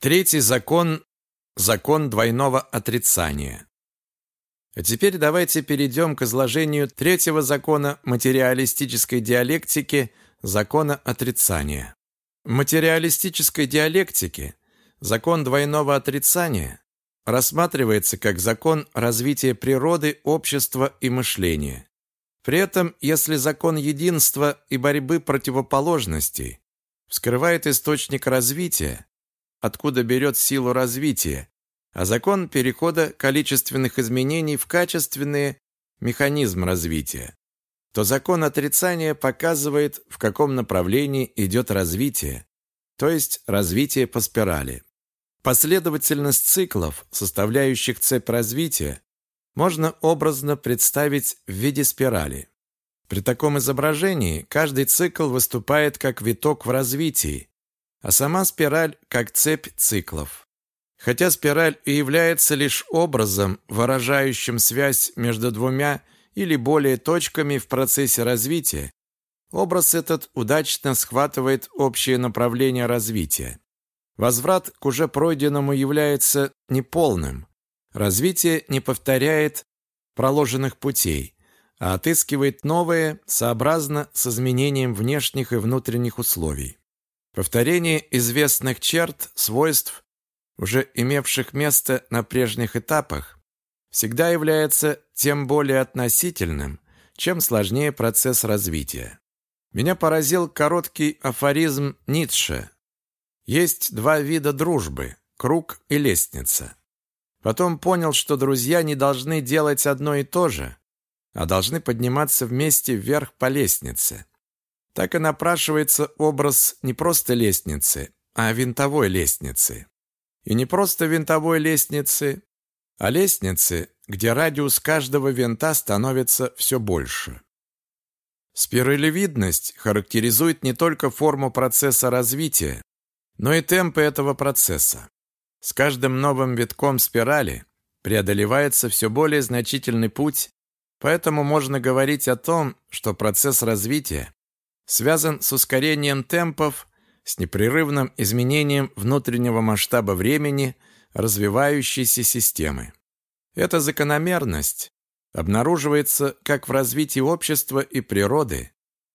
Третий закон – закон двойного отрицания. А теперь давайте перейдем к изложению третьего закона материалистической диалектики – закона отрицания. В материалистической диалектике закон двойного отрицания рассматривается как закон развития природы, общества и мышления. При этом, если закон единства и борьбы противоположностей вскрывает источник развития, откуда берет силу развития, а закон перехода количественных изменений в качественные – механизм развития, то закон отрицания показывает, в каком направлении идет развитие, то есть развитие по спирали. Последовательность циклов, составляющих цепь развития, можно образно представить в виде спирали. При таком изображении каждый цикл выступает как виток в развитии, а сама спираль как цепь циклов. Хотя спираль и является лишь образом, выражающим связь между двумя или более точками в процессе развития, образ этот удачно схватывает общее направление развития. Возврат к уже пройденному является неполным, Развитие не повторяет проложенных путей, а отыскивает новые сообразно с изменением внешних и внутренних условий. Повторение известных черт, свойств, уже имевших место на прежних этапах, всегда является тем более относительным, чем сложнее процесс развития. Меня поразил короткий афоризм Ницше. Есть два вида дружбы – круг и лестница. Потом понял, что друзья не должны делать одно и то же, а должны подниматься вместе вверх по лестнице. Так и напрашивается образ не просто лестницы, а винтовой лестницы. И не просто винтовой лестницы, а лестницы, где радиус каждого винта становится все больше. Спиралевидность характеризует не только форму процесса развития, но и темпы этого процесса. С каждым новым витком спирали преодолевается все более значительный путь, поэтому можно говорить о том, что процесс развития связан с ускорением темпов, с непрерывным изменением внутреннего масштаба времени развивающейся системы. Эта закономерность обнаруживается как в развитии общества и природы,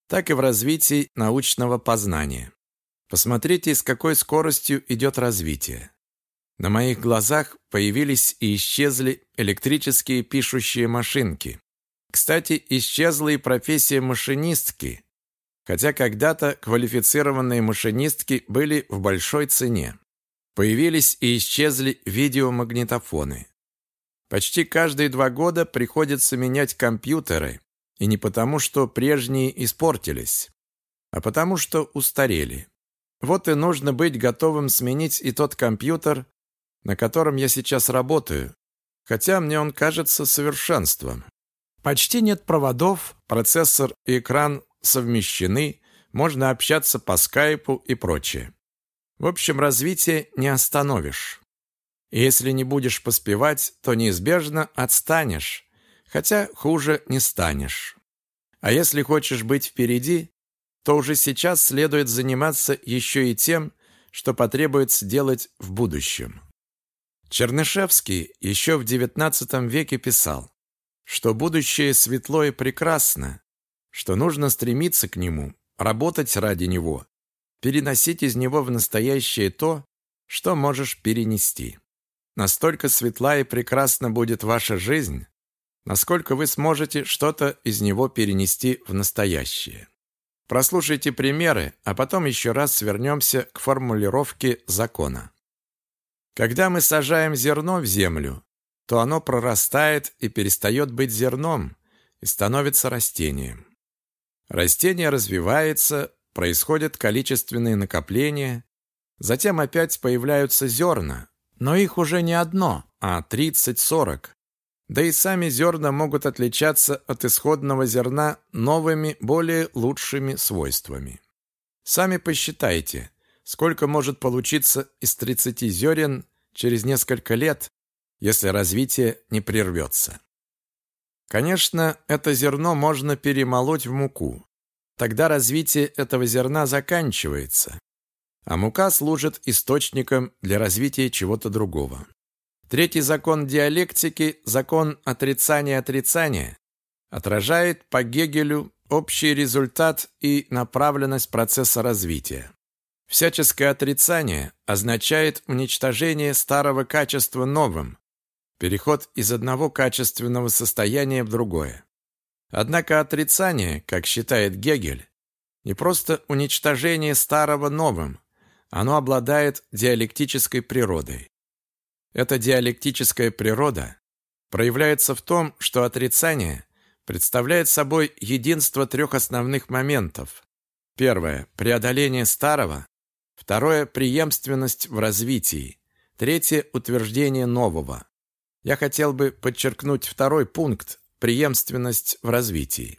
так и в развитии научного познания. Посмотрите, с какой скоростью идет развитие. На моих глазах появились и исчезли электрические пишущие машинки. Кстати, исчезла и профессия машинистки, хотя когда-то квалифицированные машинистки были в большой цене. Появились и исчезли видеомагнитофоны. Почти каждые два года приходится менять компьютеры, и не потому, что прежние испортились, а потому, что устарели. Вот и нужно быть готовым сменить и тот компьютер, на котором я сейчас работаю, хотя мне он кажется совершенством. Почти нет проводов, процессор и экран совмещены, можно общаться по скайпу и прочее. В общем, развитие не остановишь. И если не будешь поспевать, то неизбежно отстанешь, хотя хуже не станешь. А если хочешь быть впереди, то уже сейчас следует заниматься еще и тем, что потребуется делать в будущем. Чернышевский еще в XIX веке писал, что будущее светло и прекрасно, что нужно стремиться к нему, работать ради него, переносить из него в настоящее то, что можешь перенести. Настолько светла и прекрасна будет ваша жизнь, насколько вы сможете что-то из него перенести в настоящее. Прослушайте примеры, а потом еще раз свернемся к формулировке закона. Когда мы сажаем зерно в землю, то оно прорастает и перестает быть зерном и становится растением. Растение развивается, происходят количественные накопления, затем опять появляются зерна, но их уже не одно, а 30-40. Да и сами зерна могут отличаться от исходного зерна новыми, более лучшими свойствами. Сами посчитайте, сколько может получиться из 30 зерен через несколько лет, если развитие не прервется. Конечно, это зерно можно перемолоть в муку. Тогда развитие этого зерна заканчивается. а мука служит источником для развития чего-то другого. Третий закон диалектики, закон отрицания-отрицания, отражает по Гегелю общий результат и направленность процесса развития. Всяческое отрицание означает уничтожение старого качества новым, переход из одного качественного состояния в другое. Однако отрицание, как считает Гегель, не просто уничтожение старого новым, оно обладает диалектической природой. Эта диалектическая природа проявляется в том, что отрицание представляет собой единство трех основных моментов. Первое – преодоление старого. Второе – преемственность в развитии. Третье – утверждение нового. Я хотел бы подчеркнуть второй пункт – преемственность в развитии.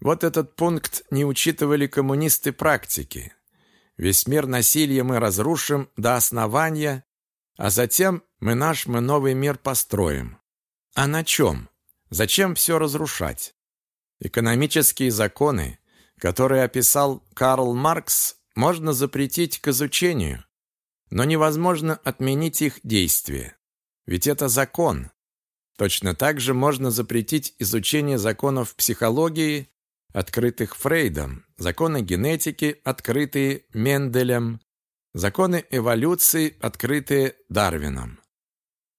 Вот этот пункт не учитывали коммунисты практики. Весь мир насилия мы разрушим до основания, а затем мы наш, мы новый мир построим. А на чем? Зачем все разрушать? Экономические законы, которые описал Карл Маркс, можно запретить к изучению, но невозможно отменить их действие. Ведь это закон. Точно так же можно запретить изучение законов психологии, открытых Фрейдом, законы генетики, открытые Менделем, законы эволюции, открытые Дарвином.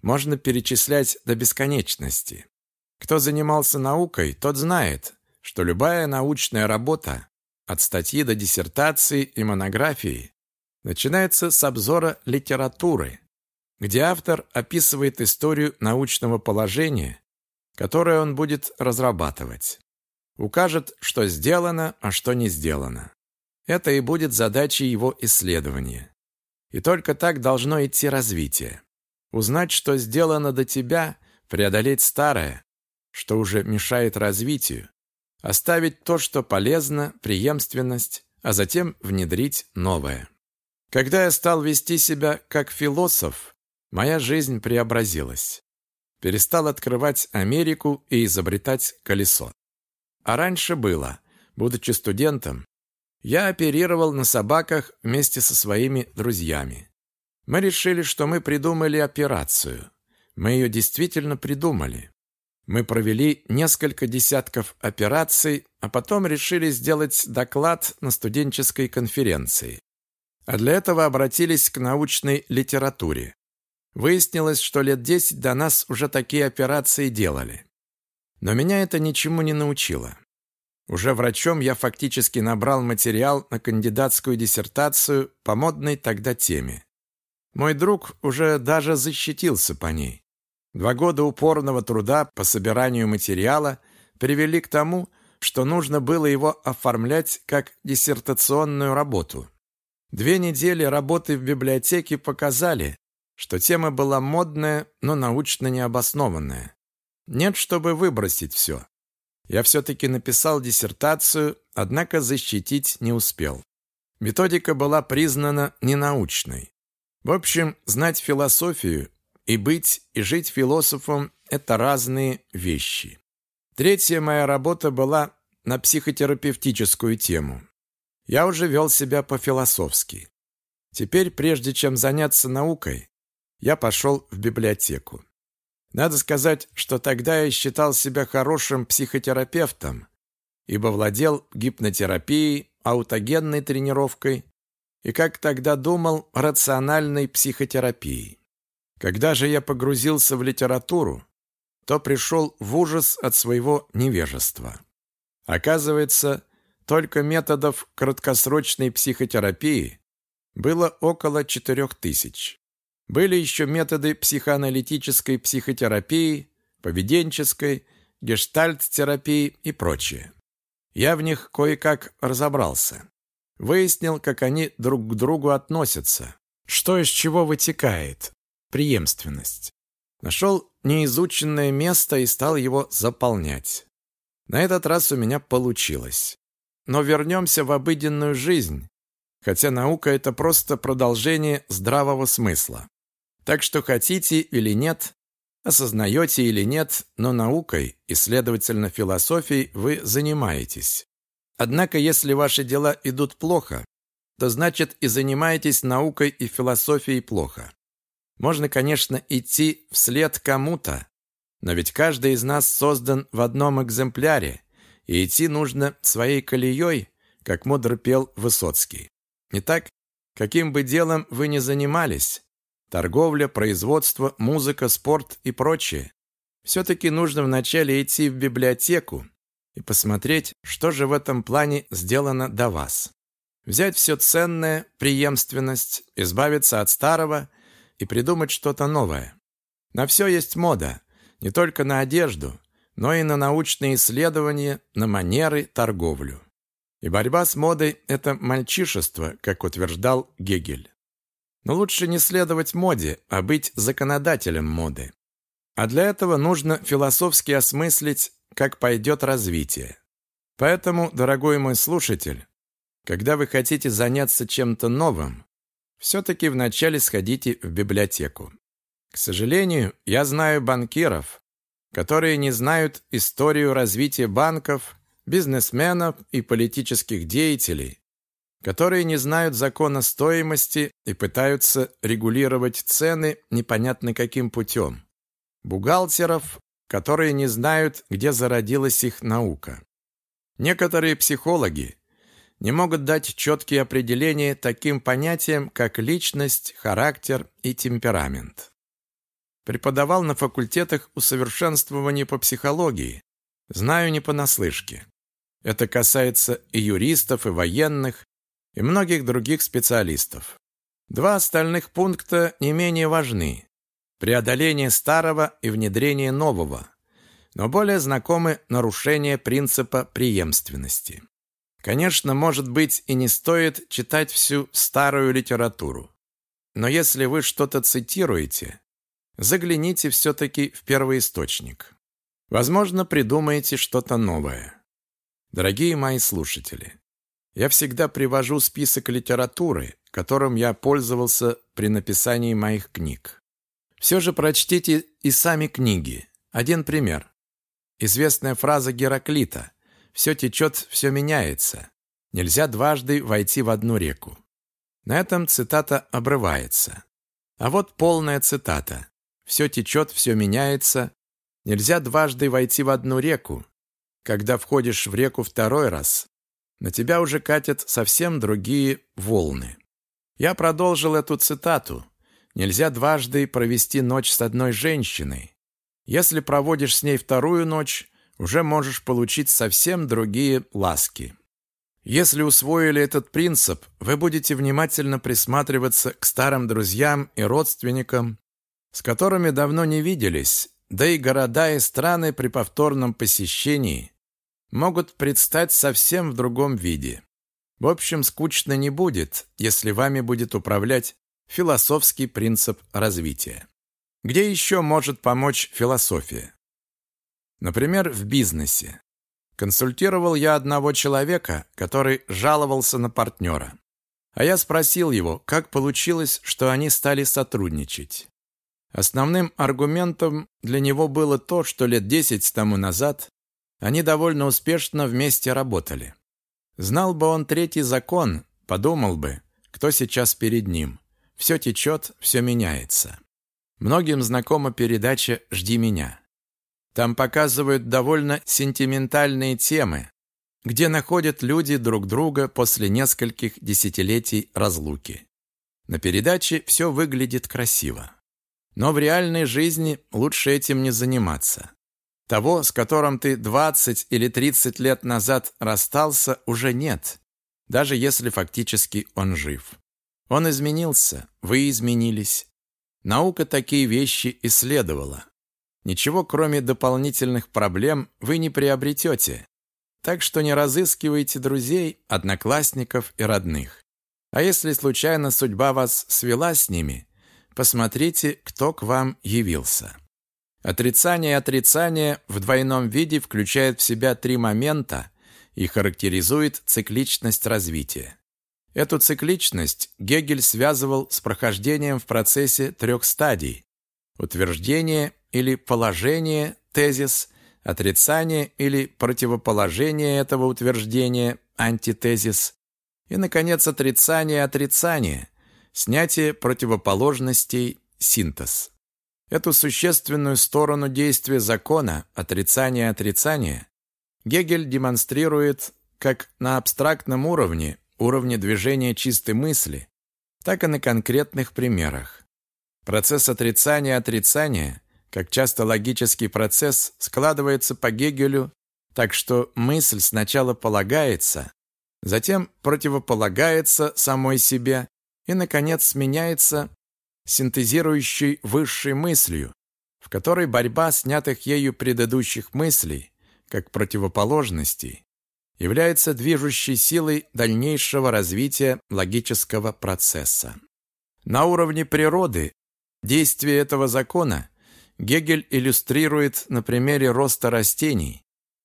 Можно перечислять до бесконечности. Кто занимался наукой, тот знает, что любая научная работа, от статьи до диссертации и монографии, начинается с обзора литературы, где автор описывает историю научного положения, которое он будет разрабатывать. Укажет, что сделано, а что не сделано. Это и будет задачей его исследования. И только так должно идти развитие. Узнать, что сделано до тебя, преодолеть старое, что уже мешает развитию, оставить то, что полезно, преемственность, а затем внедрить новое. Когда я стал вести себя как философ, моя жизнь преобразилась. Перестал открывать Америку и изобретать колесо. А раньше было, будучи студентом, я оперировал на собаках вместе со своими друзьями. Мы решили, что мы придумали операцию. Мы ее действительно придумали. Мы провели несколько десятков операций, а потом решили сделать доклад на студенческой конференции. А для этого обратились к научной литературе. Выяснилось, что лет десять до нас уже такие операции делали. Но меня это ничему не научило. Уже врачом я фактически набрал материал на кандидатскую диссертацию по модной тогда теме. Мой друг уже даже защитился по ней. Два года упорного труда по собиранию материала привели к тому, что нужно было его оформлять как диссертационную работу. Две недели работы в библиотеке показали, что тема была модная, но научно необоснованная. Нет, чтобы выбросить все. Я все-таки написал диссертацию, однако защитить не успел. Методика была признана ненаучной. В общем, знать философию и быть и жить философом – это разные вещи. Третья моя работа была на психотерапевтическую тему. Я уже вел себя по-философски. Теперь, прежде чем заняться наукой, я пошел в библиотеку. Надо сказать, что тогда я считал себя хорошим психотерапевтом, ибо владел гипнотерапией, аутогенной тренировкой и, как тогда думал, рациональной психотерапией. Когда же я погрузился в литературу, то пришел в ужас от своего невежества. Оказывается, только методов краткосрочной психотерапии было около четырех тысяч. Были еще методы психоаналитической психотерапии, поведенческой, гештальт-терапии и прочее. Я в них кое-как разобрался. Выяснил, как они друг к другу относятся, что из чего вытекает, преемственность. Нашел неизученное место и стал его заполнять. На этот раз у меня получилось. Но вернемся в обыденную жизнь, хотя наука – это просто продолжение здравого смысла. Так что хотите или нет, осознаете или нет, но наукой и, следовательно, философией вы занимаетесь. Однако, если ваши дела идут плохо, то значит и занимаетесь наукой и философией плохо. Можно, конечно, идти вслед кому-то, но ведь каждый из нас создан в одном экземпляре, и идти нужно своей колеей, как мудро пел Высоцкий. Не так? Каким бы делом вы ни занимались, торговля, производство, музыка, спорт и прочее, все-таки нужно вначале идти в библиотеку и посмотреть, что же в этом плане сделано до вас. Взять все ценное, преемственность, избавиться от старого и придумать что-то новое. На все есть мода, не только на одежду, но и на научные исследования, на манеры, торговлю. И борьба с модой – это мальчишество, как утверждал Гегель. Но лучше не следовать моде, а быть законодателем моды. А для этого нужно философски осмыслить, как пойдет развитие. Поэтому, дорогой мой слушатель, когда вы хотите заняться чем-то новым, все-таки вначале сходите в библиотеку. К сожалению, я знаю банкиров, которые не знают историю развития банков, бизнесменов и политических деятелей, которые не знают закона стоимости и пытаются регулировать цены непонятно каким путем, бухгалтеров, которые не знают, где зародилась их наука. Некоторые психологи не могут дать четкие определения таким понятиям, как личность, характер и темперамент. Преподавал на факультетах усовершенствования по психологии. Знаю не понаслышке. Это касается и юристов, и военных, и многих других специалистов. Два остальных пункта не менее важны. Преодоление старого и внедрение нового, но более знакомы нарушение принципа преемственности. Конечно, может быть, и не стоит читать всю старую литературу. Но если вы что-то цитируете, загляните все-таки в первоисточник. Возможно, придумаете что-то новое. Дорогие мои слушатели, я всегда привожу список литературы, которым я пользовался при написании моих книг. Все же прочтите и сами книги. Один пример. Известная фраза Гераклита «Все течет, все меняется. Нельзя дважды войти в одну реку». На этом цитата обрывается. А вот полная цитата. Все течет, все меняется. Нельзя дважды войти в одну реку. Когда входишь в реку второй раз, на тебя уже катят совсем другие волны. Я продолжил эту цитату. Нельзя дважды провести ночь с одной женщиной. Если проводишь с ней вторую ночь, уже можешь получить совсем другие ласки. Если усвоили этот принцип, вы будете внимательно присматриваться к старым друзьям и родственникам, с которыми давно не виделись, да и города и страны при повторном посещении могут предстать совсем в другом виде. В общем, скучно не будет, если вами будет управлять философский принцип развития. Где еще может помочь философия? Например, в бизнесе. Консультировал я одного человека, который жаловался на партнера. А я спросил его, как получилось, что они стали сотрудничать. Основным аргументом для него было то, что лет десять тому назад они довольно успешно вместе работали. Знал бы он третий закон, подумал бы, кто сейчас перед ним. Все течет, все меняется. Многим знакома передача «Жди меня». Там показывают довольно сентиментальные темы, где находят люди друг друга после нескольких десятилетий разлуки. На передаче все выглядит красиво. Но в реальной жизни лучше этим не заниматься. Того, с которым ты 20 или 30 лет назад расстался, уже нет, даже если фактически он жив. Он изменился, вы изменились. Наука такие вещи исследовала. Ничего, кроме дополнительных проблем, вы не приобретете. Так что не разыскивайте друзей, одноклассников и родных. А если случайно судьба вас свела с ними, Посмотрите, кто к вам явился. Отрицание отрицание в двойном виде включает в себя три момента и характеризует цикличность развития. Эту цикличность Гегель связывал с прохождением в процессе трех стадий – утверждение или положение, тезис, отрицание или противоположение этого утверждения, антитезис, И, наконец, отрицание отрицания, снятие противоположностей, синтез. Эту существенную сторону действия закона отрицания отрицания Гегель демонстрирует как на абстрактном уровне, уровне движения чистой мысли, так и на конкретных примерах. Процесс отрицания отрицания, как часто логический процесс, складывается по Гегелю так, что мысль сначала полагается, затем противополагается самой себе и, наконец, сменяется синтезирующей высшей мыслью, в которой борьба снятых ею предыдущих мыслей, как противоположностей, является движущей силой дальнейшего развития логического процесса. На уровне природы действие этого закона Гегель иллюстрирует на примере роста растений,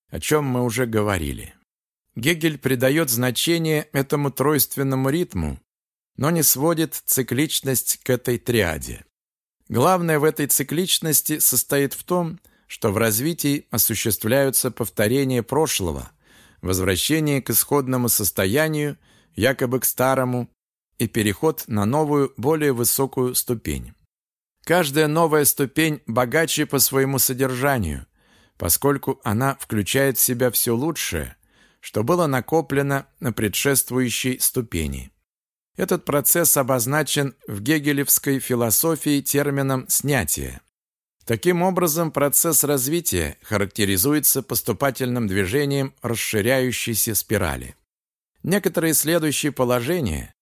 о чем мы уже говорили. Гегель придает значение этому тройственному ритму, но не сводит цикличность к этой триаде. Главное в этой цикличности состоит в том, что в развитии осуществляются повторения прошлого, возвращение к исходному состоянию, якобы к старому, и переход на новую, более высокую ступень. Каждая новая ступень богаче по своему содержанию, поскольку она включает в себя все лучшее, что было накоплено на предшествующей ступени. Этот процесс обозначен в гегелевской философии термином «снятие». Таким образом, процесс развития характеризуется поступательным движением расширяющейся спирали. Некоторые следующие положения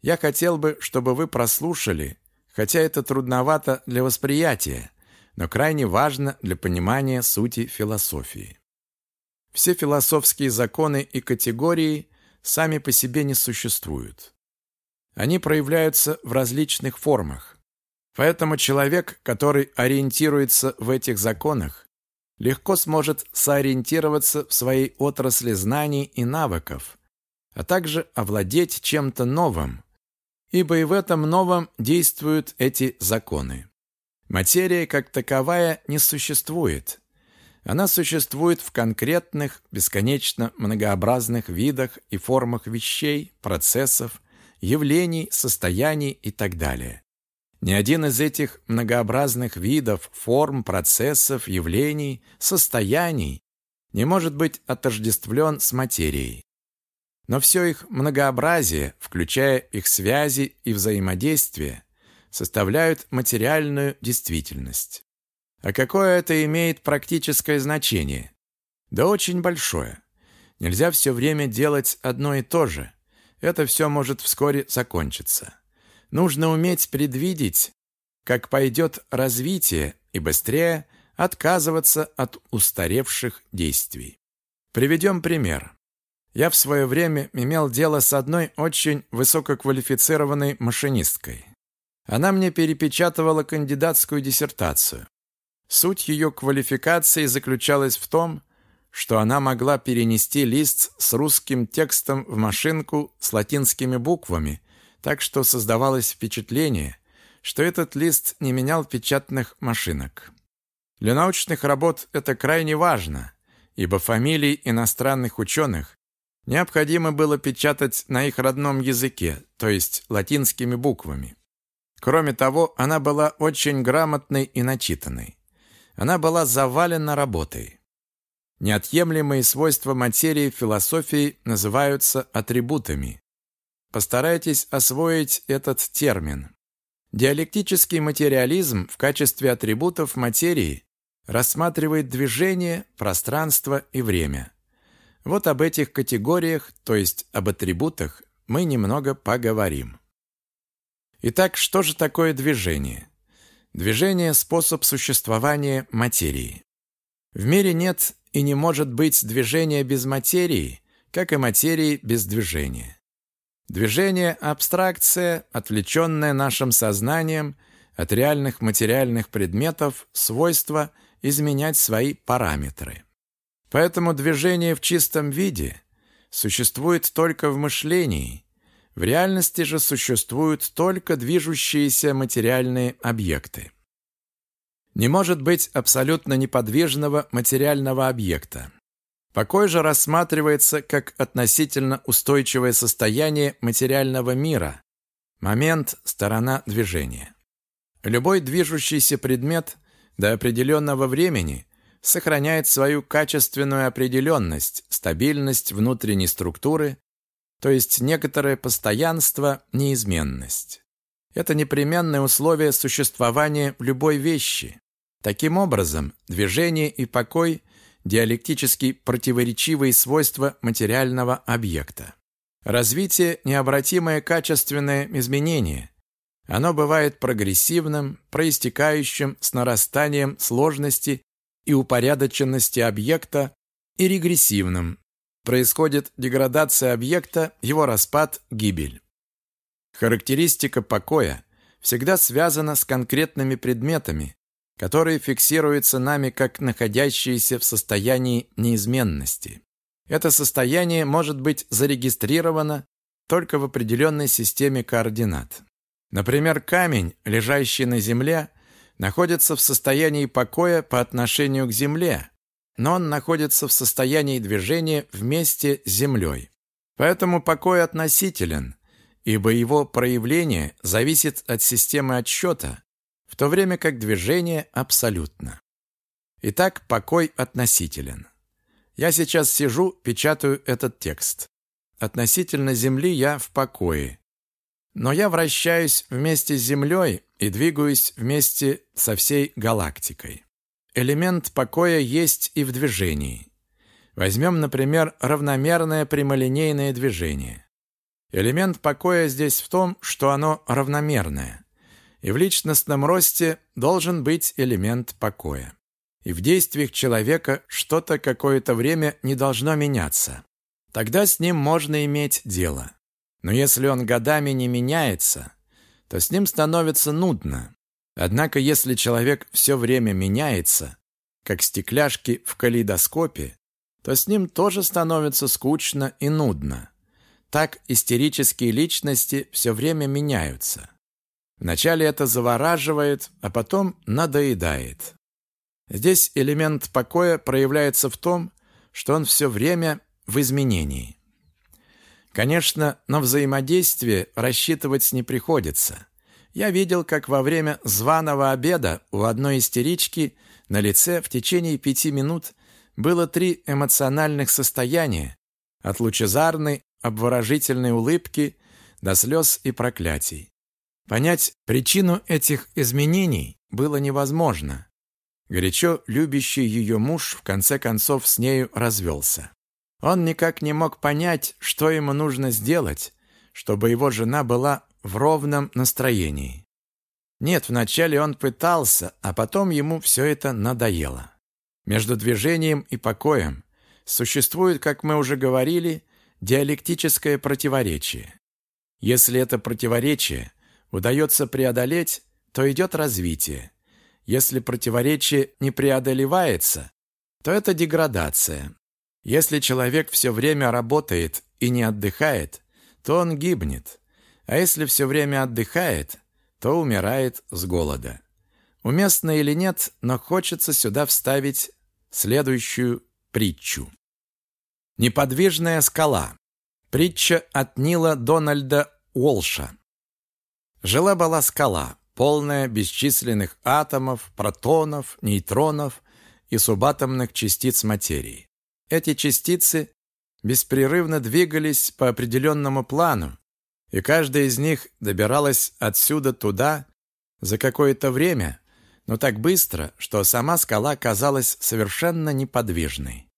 я хотел бы, чтобы вы прослушали, хотя это трудновато для восприятия, но крайне важно для понимания сути философии. Все философские законы и категории сами по себе не существуют. Они проявляются в различных формах. Поэтому человек, который ориентируется в этих законах, легко сможет сориентироваться в своей отрасли знаний и навыков, а также овладеть чем-то новым, ибо и в этом новом действуют эти законы. Материя как таковая не существует. Она существует в конкретных, бесконечно многообразных видах и формах вещей, процессов, явлений, состояний и так далее. Ни один из этих многообразных видов, форм, процессов, явлений, состояний не может быть отождествлен с материей. Но все их многообразие, включая их связи и взаимодействие, составляют материальную действительность. А какое это имеет практическое значение? Да очень большое. Нельзя все время делать одно и то же. Это все может вскоре закончиться. Нужно уметь предвидеть, как пойдет развитие, и быстрее отказываться от устаревших действий. Приведем пример. Я в свое время имел дело с одной очень высококвалифицированной машинисткой. Она мне перепечатывала кандидатскую диссертацию. Суть ее квалификации заключалась в том, что она могла перенести лист с русским текстом в машинку с латинскими буквами так что создавалось впечатление, что этот лист не менял печатных машинок. Для научных работ это крайне важно, ибо фамилии иностранных ученых необходимо было печатать на их родном языке, то есть латинскими буквами. Кроме того, она была очень грамотной и начитанной. Она была завалена работой. Неотъемлемые свойства материи в философии называются атрибутами. Постарайтесь освоить этот термин. Диалектический материализм в качестве атрибутов материи рассматривает движение, пространство и время. Вот об этих категориях, то есть об атрибутах, мы немного поговорим. Итак, что же такое движение? Движение – способ существования материи. В мире нет и не может быть движения без материи, как и материи без движения. Движение – абстракция, отвлеченная нашим сознанием от реальных материальных предметов, свойства изменять свои параметры. Поэтому движение в чистом виде существует только в мышлении, в реальности же существуют только движущиеся материальные объекты. Не может быть абсолютно неподвижного материального объекта. Покой же рассматривается как относительно устойчивое состояние материального мира, момент, сторона движения. Любой движущийся предмет до определенного времени сохраняет свою качественную определенность, стабильность внутренней структуры, то есть некоторое постоянство, неизменность. Это непременное условие существования любой вещи. Таким образом, движение и покой – диалектически противоречивые свойства материального объекта. Развитие – необратимое качественное изменение. Оно бывает прогрессивным, проистекающим с нарастанием сложности и упорядоченности объекта и регрессивным. Происходит деградация объекта, его распад, гибель. Характеристика покоя всегда связана с конкретными предметами, которые фиксируются нами как находящиеся в состоянии неизменности. Это состояние может быть зарегистрировано только в определенной системе координат. Например, камень, лежащий на Земле, находится в состоянии покоя по отношению к Земле, но он находится в состоянии движения вместе с Землей. Поэтому покой относителен, ибо его проявление зависит от системы отсчета, то время как движение абсолютно. Итак, покой относителен. Я сейчас сижу, печатаю этот текст. Относительно Земли я в покое. Но я вращаюсь вместе с Землей и двигаюсь вместе со всей галактикой. Элемент покоя есть и в движении. Возьмем, например, равномерное прямолинейное движение. Элемент покоя здесь в том, что оно равномерное. И в личностном росте должен быть элемент покоя. И в действиях человека что-то какое-то время не должно меняться. Тогда с ним можно иметь дело. Но если он годами не меняется, то с ним становится нудно. Однако если человек все время меняется, как стекляшки в калейдоскопе, то с ним тоже становится скучно и нудно. Так истерические личности все время меняются. Вначале это завораживает, а потом надоедает. Здесь элемент покоя проявляется в том, что он все время в изменении. Конечно, на взаимодействие рассчитывать не приходится. Я видел, как во время званого обеда у одной истерички на лице в течение пяти минут было три эмоциональных состояния, от лучезарной обворожительной улыбки до слез и проклятий. Понять причину этих изменений было невозможно. Горячо любящий ее муж в конце концов с нею развелся. Он никак не мог понять, что ему нужно сделать, чтобы его жена была в ровном настроении. Нет, вначале он пытался, а потом ему все это надоело. Между движением и покоем существует, как мы уже говорили, диалектическое противоречие. Если это противоречие удается преодолеть, то идет развитие. Если противоречие не преодолевается, то это деградация. Если человек все время работает и не отдыхает, то он гибнет. А если все время отдыхает, то умирает с голода. Уместно или нет, но хочется сюда вставить следующую притчу. Неподвижная скала. Притча от Нила Дональда Уолша. Жила-была скала, полная бесчисленных атомов, протонов, нейтронов и субатомных частиц материи. Эти частицы беспрерывно двигались по определенному плану, и каждая из них добиралась отсюда туда за какое-то время, но так быстро, что сама скала казалась совершенно неподвижной.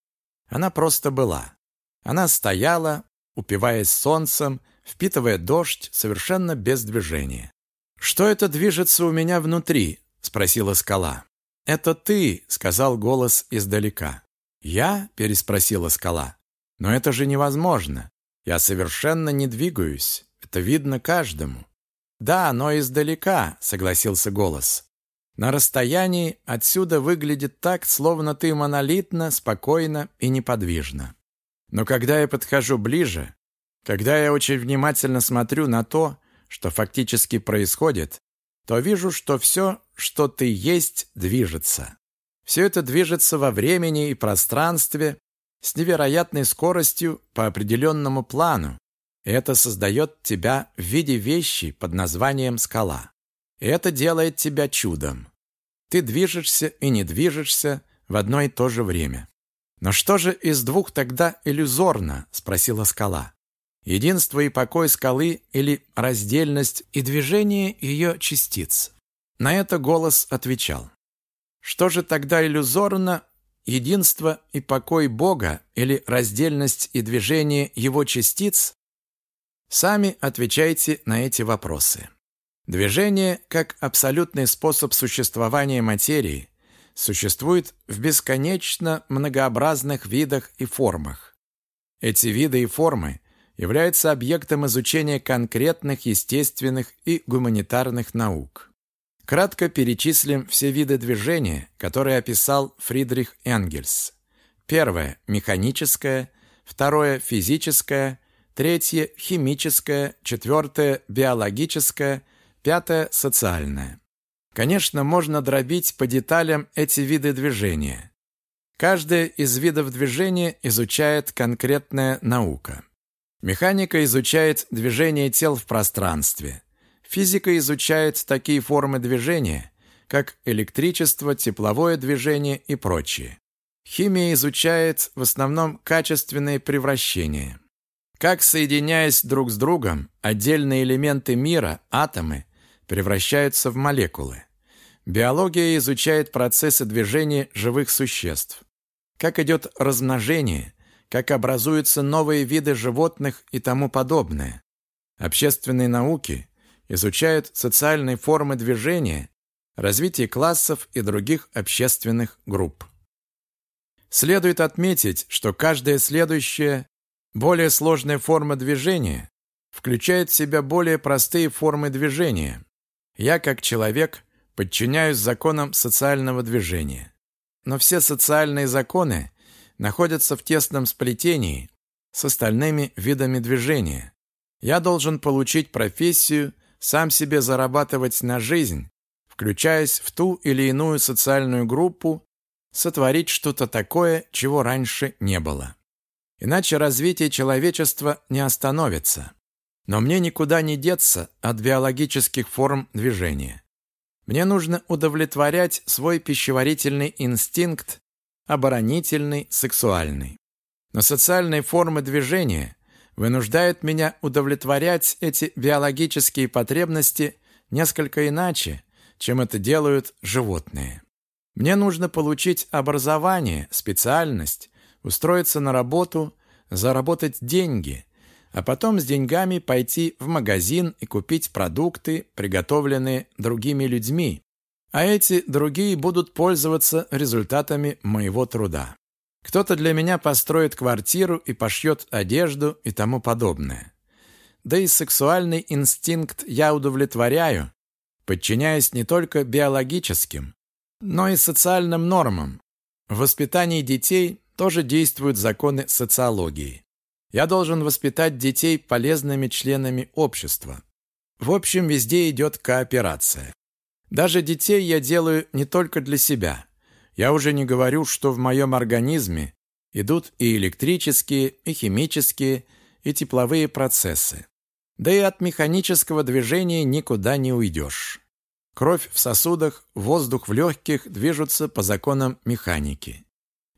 Она просто была. Она стояла, упиваясь солнцем, впитывая дождь совершенно без движения. «Что это движется у меня внутри?» — спросила скала. «Это ты», — сказал голос издалека. «Я?» — переспросила скала. «Но это же невозможно. Я совершенно не двигаюсь. Это видно каждому». «Да, но издалека», — согласился голос. На расстоянии отсюда выглядит так, словно ты монолитно, спокойно и неподвижно. Но когда я подхожу ближе, когда я очень внимательно смотрю на то, что фактически происходит, то вижу, что все, что ты есть, движется. Все это движется во времени и пространстве, с невероятной скоростью по определенному плану. И это создает тебя в виде вещи под названием скала. И это делает тебя чудом. Ты движешься и не движешься в одно и то же время. «Но что же из двух тогда иллюзорно?» – спросила скала. «Единство и покой скалы или раздельность и движение ее частиц?» На это голос отвечал. «Что же тогда иллюзорно? Единство и покой Бога или раздельность и движение его частиц? Сами отвечайте на эти вопросы. Движение, как абсолютный способ существования материи, существует в бесконечно многообразных видах и формах. Эти виды и формы являются объектом изучения конкретных естественных и гуманитарных наук. Кратко перечислим все виды движения, которые описал Фридрих Энгельс. Первое – механическое, второе – физическое, третье – химическое, четвертое – биологическое, пятое – социальное. Конечно, можно дробить по деталям эти виды движения. Каждая из видов движения изучает конкретная наука. Механика изучает движение тел в пространстве. Физика изучает такие формы движения, как электричество, тепловое движение и прочее. Химия изучает в основном качественные превращения. Как, соединяясь друг с другом, отдельные элементы мира, атомы, превращаются в молекулы. Биология изучает процессы движения живых существ. Как идет размножение, как образуются новые виды животных и тому подобное. Общественные науки изучают социальные формы движения, развитие классов и других общественных групп. Следует отметить, что каждая следующая, более сложная форма движения включает в себя более простые формы движения, я, как человек, подчиняюсь законам социального движения. Но все социальные законы находятся в тесном сплетении с остальными видами движения. Я должен получить профессию, сам себе зарабатывать на жизнь, включаясь в ту или иную социальную группу, сотворить что-то такое, чего раньше не было. Иначе развитие человечества не остановится. Но мне никуда не деться от биологических форм движения. Мне нужно удовлетворять свой пищеварительный инстинкт, оборонительный, сексуальный. Но социальные формы движения вынуждают меня удовлетворять эти биологические потребности несколько иначе, чем это делают животные. Мне нужно получить образование, специальность, устроиться на работу, заработать деньги, а потом с деньгами пойти в магазин и купить продукты, приготовленные другими людьми, а эти другие будут пользоваться результатами моего труда. Кто-то для меня построит квартиру и пошьет одежду и тому подобное. Да и сексуальный инстинкт я удовлетворяю, подчиняясь не только биологическим, но и социальным нормам. В воспитании детей тоже действуют законы социологии. Я должен воспитать детей полезными членами общества. В общем, везде идет кооперация. Даже детей я делаю не только для себя. Я уже не говорю, что в моем организме идут и электрические, и химические, и тепловые процессы. Да и от механического движения никуда не уйдешь. Кровь в сосудах, воздух в легких движутся по законам механики.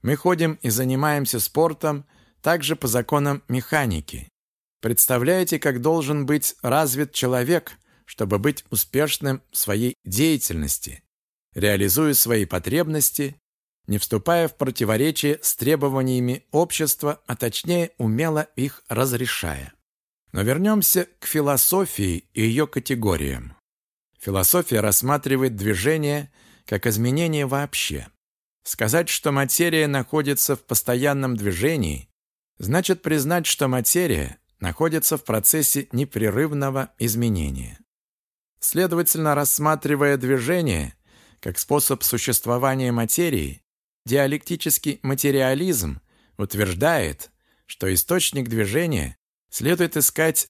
Мы ходим и занимаемся спортом – также по законам механики. Представляете, как должен быть развит человек, чтобы быть успешным в своей деятельности, реализуя свои потребности, не вступая в противоречие с требованиями общества, а точнее умело их разрешая. Но вернемся к философии и ее категориям. Философия рассматривает движение как изменение вообще. Сказать, что материя находится в постоянном движении, значит признать, что материя находится в процессе непрерывного изменения. Следовательно, рассматривая движение как способ существования материи, диалектический материализм утверждает, что источник движения следует искать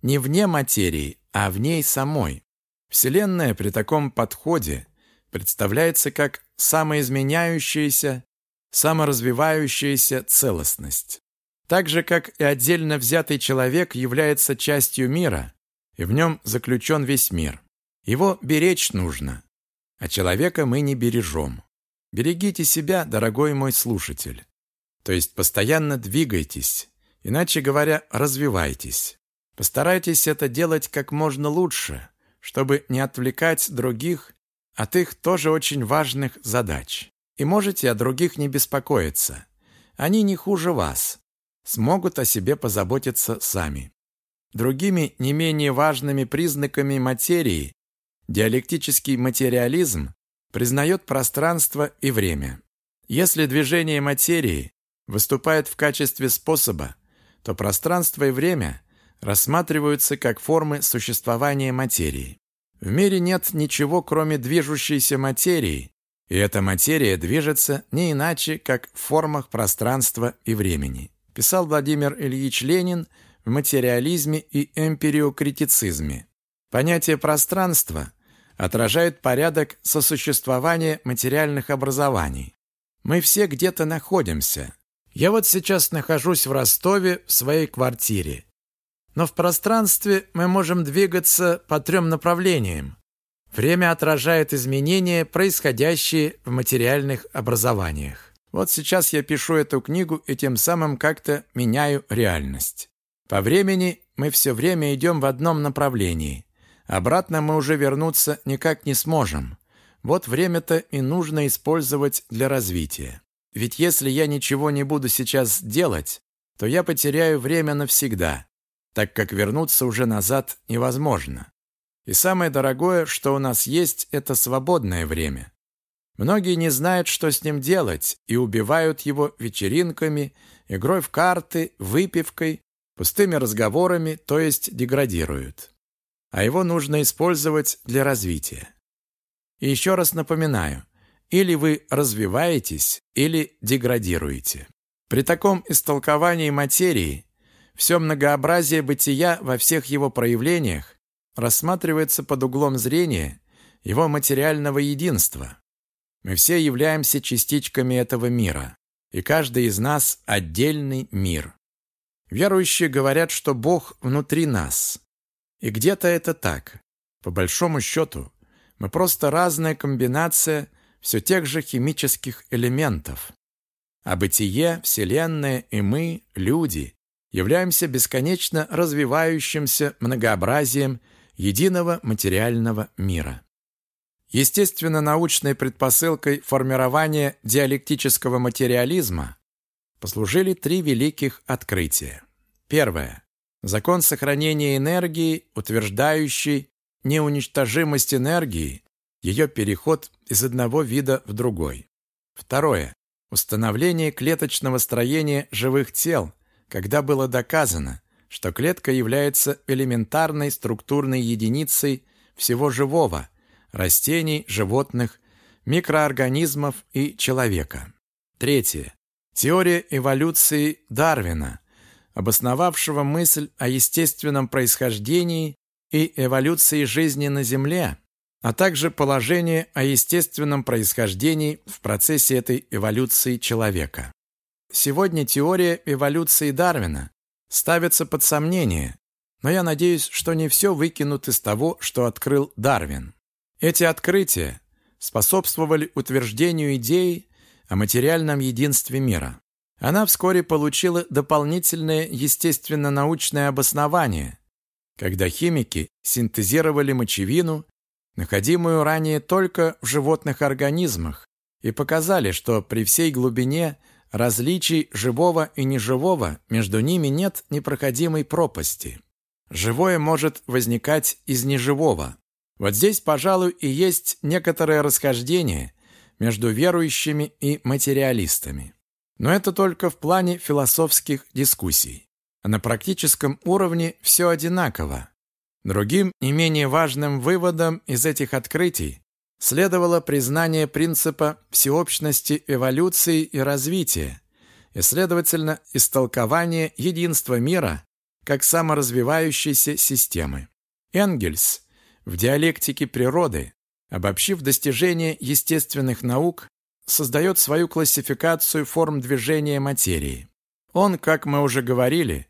не вне материи, а в ней самой. Вселенная при таком подходе представляется как самоизменяющаяся саморазвивающаяся целостность. Так же, как и отдельно взятый человек является частью мира, и в нем заключен весь мир. Его беречь нужно, а человека мы не бережем. Берегите себя, дорогой мой слушатель. То есть постоянно двигайтесь, иначе говоря, развивайтесь. Постарайтесь это делать как можно лучше, чтобы не отвлекать других от их тоже очень важных задач. И можете о других не беспокоиться. Они не хуже вас. Смогут о себе позаботиться сами. Другими не менее важными признаками материи диалектический материализм признает пространство и время. Если движение материи выступает в качестве способа, то пространство и время рассматриваются как формы существования материи. В мире нет ничего, кроме движущейся материи, и эта материя движется не иначе, как в формах пространства и времени. Писал Владимир Ильич Ленин в материализме и эмпириокритицизме. Понятие пространства отражает порядок сосуществования материальных образований. Мы все где-то находимся. Я вот сейчас нахожусь в Ростове в своей квартире. Но в пространстве мы можем двигаться по трем направлениям. Время отражает изменения, происходящие в материальных образованиях. Вот сейчас я пишу эту книгу и тем самым как-то меняю реальность. По времени мы все время идем в одном направлении. Обратно мы уже вернуться никак не сможем. Вот время-то и нужно использовать для развития. Ведь если я ничего не буду сейчас делать, то я потеряю время навсегда так как вернуться уже назад невозможно. И самое дорогое, что у нас есть, это свободное время. Многие не знают, что с ним делать, и убивают его вечеринками, игрой в карты, выпивкой, пустыми разговорами, то есть деградируют. А его нужно использовать для развития. И еще раз напоминаю, или вы развиваетесь, или деградируете. При таком истолковании материи все многообразие бытия во всех его проявлениях рассматривается под углом зрения его материального единства. Мы все являемся частичками этого мира, и каждый из нас – отдельный мир. Верующие говорят, что Бог внутри нас. И где-то это так. По большому счету, мы просто разная комбинация все тех же химических элементов. А бытие, Вселенная и мы, люди, являемся бесконечно развивающимся многообразием единого материального мира. Естественно-научной предпосылкой формирования диалектического материализма послужили три великих открытия. Первое. Закон сохранения энергии, утверждающий неуничтожимость энергии, ее переход из одного вида в другой. Второе. Установление клеточного строения живых тел – когда было доказано, что клетка является элементарной структурной единицей всего живого – растений, животных, микроорганизмов и человека. Третье. Теория эволюции Дарвина, обосновавшего мысль о естественном происхождении и эволюции жизни на Земле, а также положение о естественном происхождении в процессе этой эволюции человека. Сегодня теория эволюции Дарвина ставится под сомнение, но я надеюсь, что не все выкинут из того, что открыл Дарвин. Эти открытия способствовали утверждению идеи о материальном единстве мира. Она вскоре получила дополнительное естественно-научное обоснование, когда химики синтезировали мочевину, находимую ранее только в животных организмах, и показали, что при всей глубине Различий живого и неживого между ними нет непроходимой пропасти. Живое может возникать из неживого. Вот здесь, пожалуй, и есть некоторое расхождение между верующими и материалистами. Но это только в плане философских дискуссий. А на практическом уровне все одинаково. Другим, не менее важным выводом из этих открытий следовало признание принципа всеобщности эволюции и развития, и, следовательно, истолкование единства мира как саморазвивающейся системы. Энгельс в «Диалектике природы», обобщив достижения естественных наук, создает свою классификацию форм движения материи. Он, как мы уже говорили,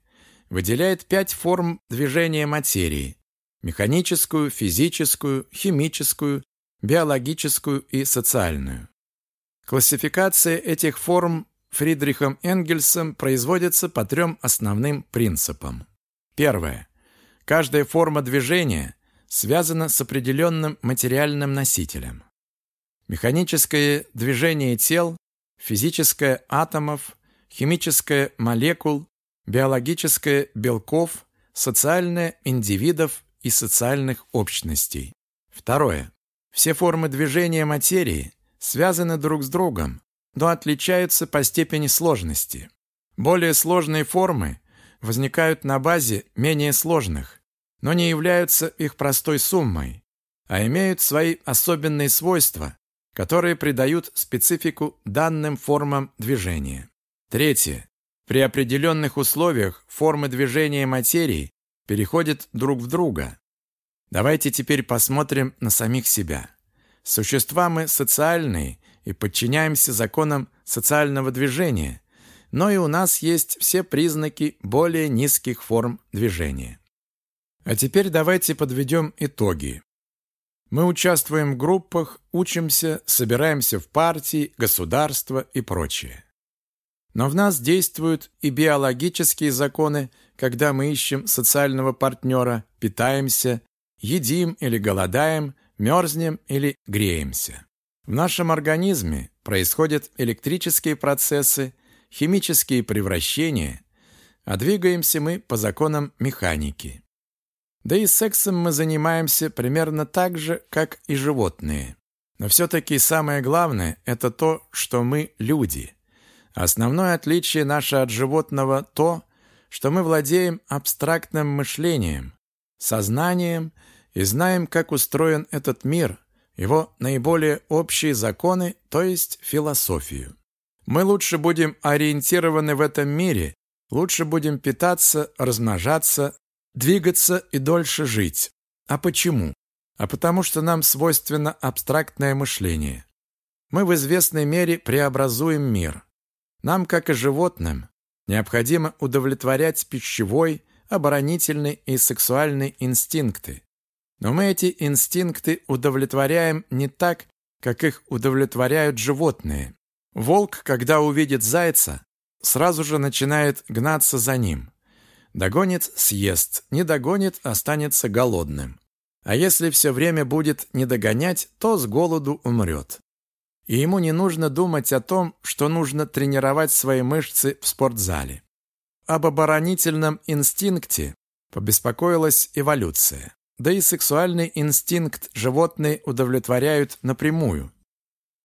выделяет пять форм движения материи – механическую, физическую, химическую, биологическую и социальную. Классификация этих форм Фридрихом Энгельсом производится по трем основным принципам. Первое. Каждая форма движения связана с определенным материальным носителем. Механическое движение тел, физическое атомов, химическое молекул, биологическое белков, социальное индивидов и социальных общностей. Второе. Все формы движения материи связаны друг с другом, но отличаются по степени сложности. Более сложные формы возникают на базе менее сложных, но не являются их простой суммой, а имеют свои особенные свойства, которые придают специфику данным формам движения. Третье. При определенных условиях формы движения материи переходят друг в друга. Давайте теперь посмотрим на самих себя. Существа мы социальные и подчиняемся законам социального движения, но и у нас есть все признаки более низких форм движения. А теперь давайте подведем итоги. Мы участвуем в группах, учимся, собираемся в партии, государства и прочее. Но в нас действуют и биологические законы, когда мы ищем социального партнера, питаемся, едим или голодаем, мерзнем или греемся. В нашем организме происходят электрические процессы, химические превращения, а двигаемся мы по законам механики. Да и сексом мы занимаемся примерно так же, как и животные. Но все-таки самое главное – это то, что мы люди. Основное отличие наше от животного – то, что мы владеем абстрактным мышлением, сознанием и знаем, как устроен этот мир – его наиболее общие законы, то есть философию. Мы лучше будем ориентированы в этом мире, лучше будем питаться, размножаться, двигаться и дольше жить. А почему? А потому что нам свойственно абстрактное мышление. Мы в известной мере преобразуем мир. Нам, как и животным, необходимо удовлетворять пищевой, оборонительный и сексуальный инстинкты. Но мы эти инстинкты удовлетворяем не так, как их удовлетворяют животные. Волк, когда увидит зайца, сразу же начинает гнаться за ним. Догонит – съест, не догонит – останется голодным. А если все время будет не догонять, то с голоду умрет. И ему не нужно думать о том, что нужно тренировать свои мышцы в спортзале. Об оборонительном инстинкте побеспокоилась эволюция. Да и сексуальный инстинкт животные удовлетворяют напрямую.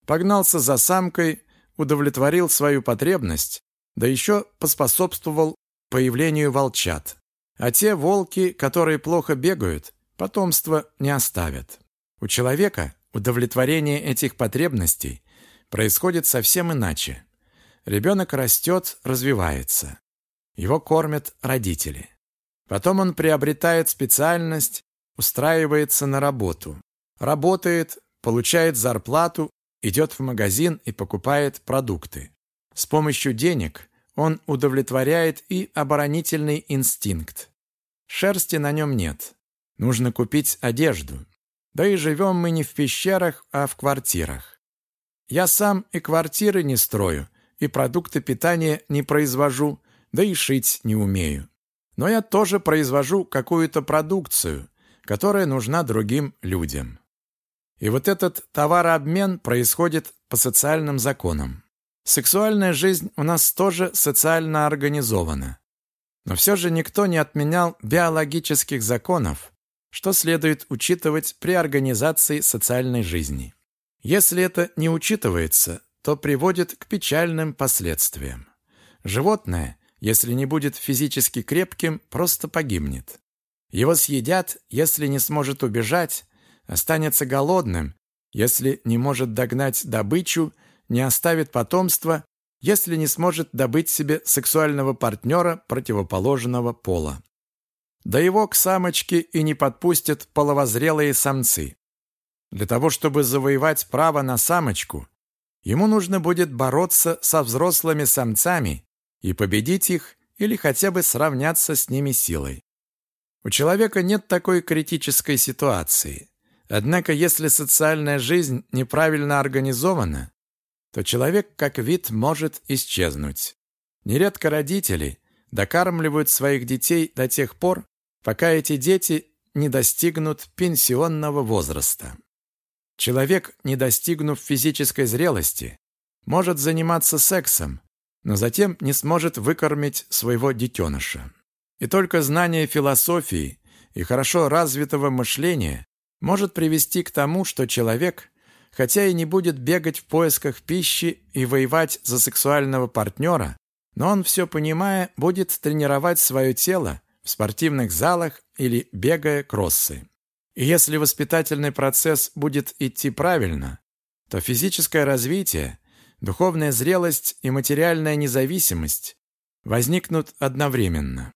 Погнался за самкой, удовлетворил свою потребность, да еще поспособствовал появлению волчат. А те волки, которые плохо бегают, потомство не оставят. У человека удовлетворение этих потребностей происходит совсем иначе. Ребенок растет, развивается. Его кормят родители. Потом он приобретает специальность, устраивается на работу. Работает, получает зарплату, идет в магазин и покупает продукты. С помощью денег он удовлетворяет и оборонительный инстинкт. Шерсти на нем нет. Нужно купить одежду. Да и живем мы не в пещерах, а в квартирах. Я сам и квартиры не строю, и продукты питания не произвожу, да и шить не умею. Но я тоже произвожу какую-то продукцию, которая нужна другим людям. И вот этот товарообмен происходит по социальным законам. Сексуальная жизнь у нас тоже социально организована. Но все же никто не отменял биологических законов, что следует учитывать при организации социальной жизни. Если это не учитывается, то приводит к печальным последствиям. Животное, если не будет физически крепким, просто погибнет. Его съедят, если не сможет убежать, останется голодным, если не может догнать добычу, не оставит потомства, если не сможет добыть себе сексуального партнера противоположного пола. Да его к самочке и не подпустят половозрелые самцы. Для того, чтобы завоевать право на самочку, ему нужно будет бороться со взрослыми самцами и победить их или хотя бы сравняться с ними силой. У человека нет такой критической ситуации. Однако, если социальная жизнь неправильно организована, то человек как вид может исчезнуть. Нередко родители докармливают своих детей до тех пор, пока эти дети не достигнут пенсионного возраста. Человек, не достигнув физической зрелости, может заниматься сексом, но затем не сможет выкормить своего детеныша. И только знание философии и хорошо развитого мышления может привести к тому, что человек, хотя и не будет бегать в поисках пищи и воевать за сексуального партнера, но он все понимая, будет тренировать свое тело в спортивных залах или бегая кроссы. И если воспитательный процесс будет идти правильно, то физическое развитие, духовная зрелость и материальная независимость возникнут одновременно.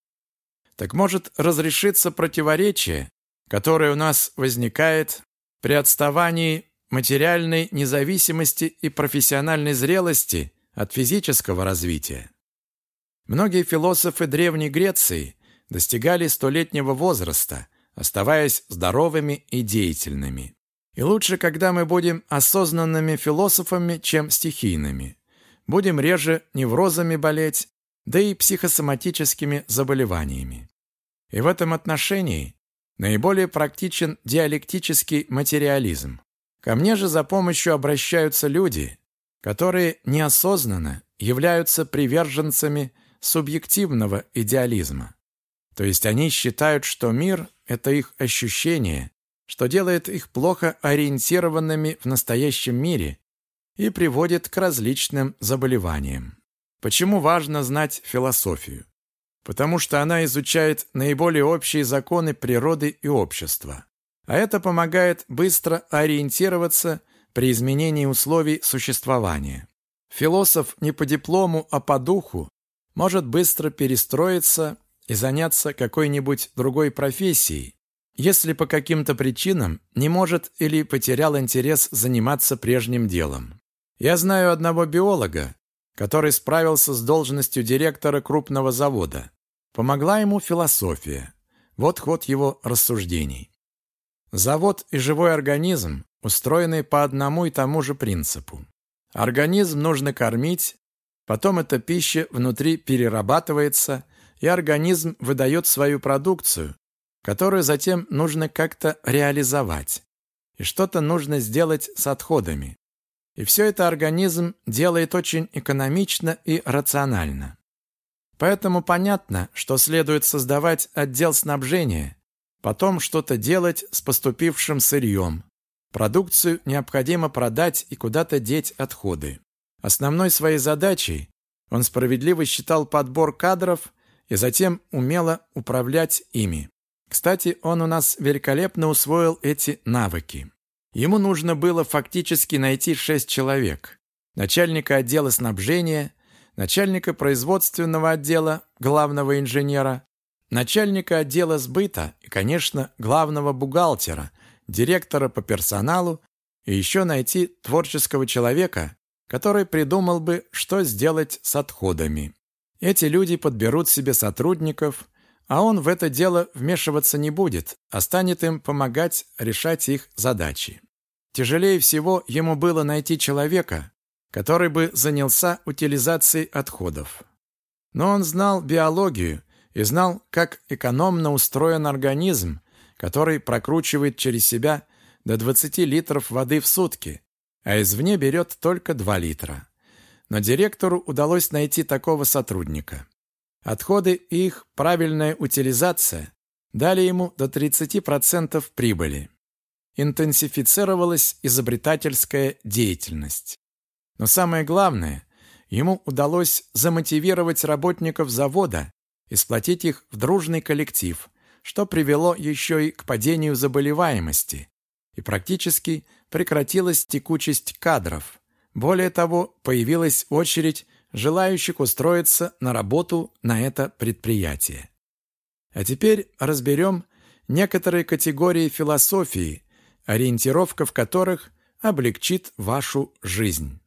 Так может разрешиться противоречие, которое у нас возникает при отставании материальной независимости и профессиональной зрелости от физического развития. Многие философы Древней Греции достигали столетнего возраста, оставаясь здоровыми и деятельными. И лучше, когда мы будем осознанными философами, чем стихийными. Будем реже неврозами болеть, да и психосоматическими заболеваниями. И в этом отношении наиболее практичен диалектический материализм. Ко мне же за помощью обращаются люди, которые неосознанно являются приверженцами субъективного идеализма. То есть они считают, что мир – это их ощущение, что делает их плохо ориентированными в настоящем мире и приводит к различным заболеваниям. Почему важно знать философию? Потому что она изучает наиболее общие законы природы и общества. А это помогает быстро ориентироваться при изменении условий существования. Философ не по диплому, а по духу может быстро перестроиться и заняться какой-нибудь другой профессией, если по каким-то причинам не может или потерял интерес заниматься прежним делом. Я знаю одного биолога, который справился с должностью директора крупного завода. Помогла ему философия. Вот ход его рассуждений. Завод и живой организм устроены по одному и тому же принципу. Организм нужно кормить, потом эта пища внутри перерабатывается – и организм выдает свою продукцию, которую затем нужно как-то реализовать. И что-то нужно сделать с отходами. И все это организм делает очень экономично и рационально. Поэтому понятно, что следует создавать отдел снабжения, потом что-то делать с поступившим сырьем. Продукцию необходимо продать и куда-то деть отходы. Основной своей задачей он справедливо считал подбор кадров и затем умело управлять ими. Кстати, он у нас великолепно усвоил эти навыки. Ему нужно было фактически найти шесть человек. Начальника отдела снабжения, начальника производственного отдела, главного инженера, начальника отдела сбыта конечно, главного бухгалтера, директора по персоналу и еще найти творческого человека, который придумал бы, что сделать с отходами. Эти люди подберут себе сотрудников, а он в это дело вмешиваться не будет, а станет им помогать решать их задачи. Тяжелее всего ему было найти человека, который бы занялся утилизацией отходов. Но он знал биологию и знал, как экономно устроен организм, который прокручивает через себя до 20 литров воды в сутки, а извне берет только 2 литра но директору удалось найти такого сотрудника. Отходы и их правильная утилизация дали ему до 30% прибыли. Интенсифицировалась изобретательская деятельность. Но самое главное, ему удалось замотивировать работников завода и сплотить их в дружный коллектив, что привело еще и к падению заболеваемости, и практически прекратилась текучесть кадров – более того, появилась очередь желающих устроиться на работу на это предприятие. А теперь разберем некоторые категории философии, ориентировка в которых облегчит вашу жизнь.